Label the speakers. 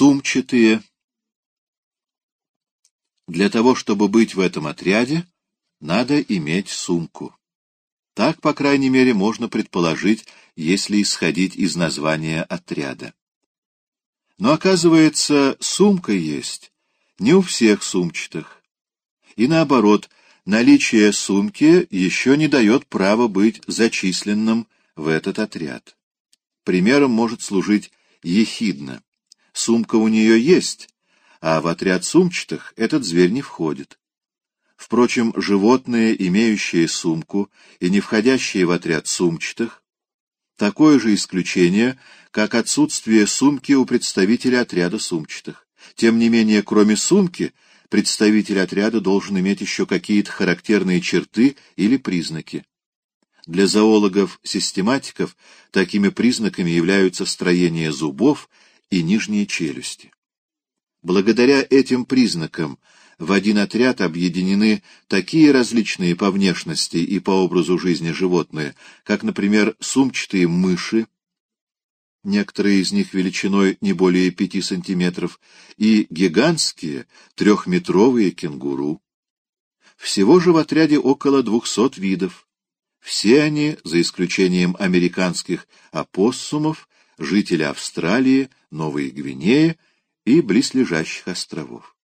Speaker 1: Сумчатые. Для того, чтобы быть в этом отряде, надо иметь сумку. Так, по крайней мере, можно предположить, если исходить из названия отряда. Но, оказывается, сумка есть не у всех сумчатых. И наоборот, наличие сумки еще не дает права быть зачисленным в этот отряд. Примером может служить ехидна. Сумка у нее есть, а в отряд сумчатых этот зверь не входит. Впрочем, животные, имеющие сумку и не входящие в отряд сумчатых, такое же исключение, как отсутствие сумки у представителя отряда сумчатых. Тем не менее, кроме сумки, представитель отряда должен иметь еще какие-то характерные черты или признаки. Для зоологов-систематиков такими признаками являются строение зубов и нижние челюсти. Благодаря этим признакам в один отряд объединены такие различные по внешности и по образу жизни животные, как, например, сумчатые мыши, некоторые из них величиной не более пяти сантиметров, и гигантские трехметровые кенгуру. Всего же в отряде около двухсот видов. Все они, за исключением американских опоссумов, жители Австралии, Новой Гвинеи и близлежащих островов.